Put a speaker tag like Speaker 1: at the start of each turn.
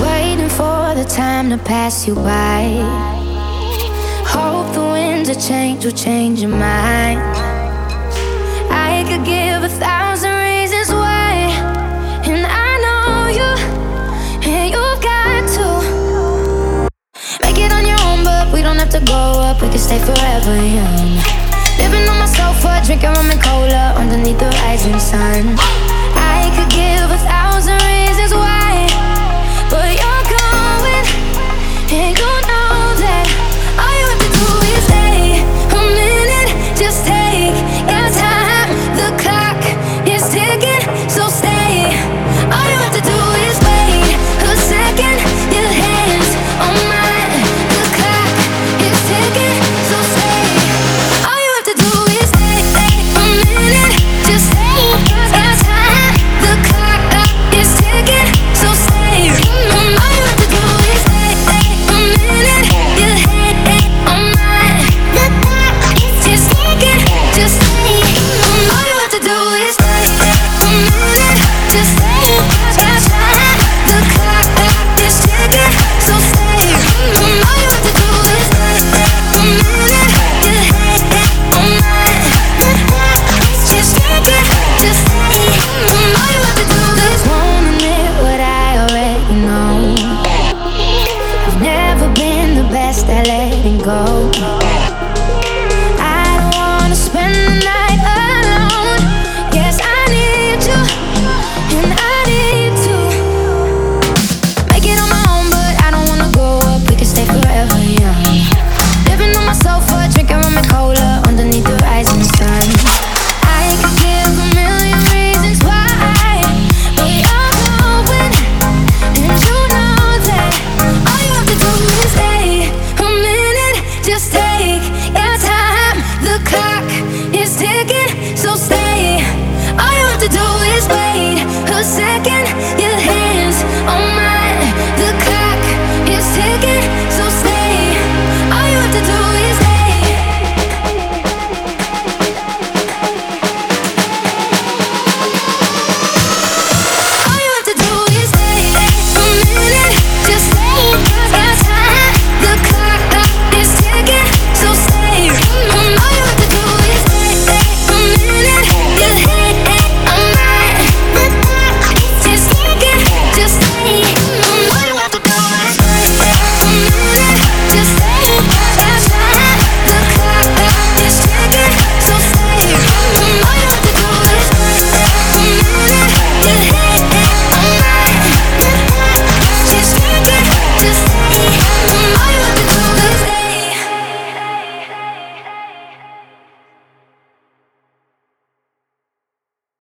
Speaker 1: Waiting for the time to pass you by. Hope the winds of change will change your mind. I could give to grow up, we can stay forever young. Living on my sofa, drinking rum and cola underneath the rising sun. I could give a thousand reasons why. second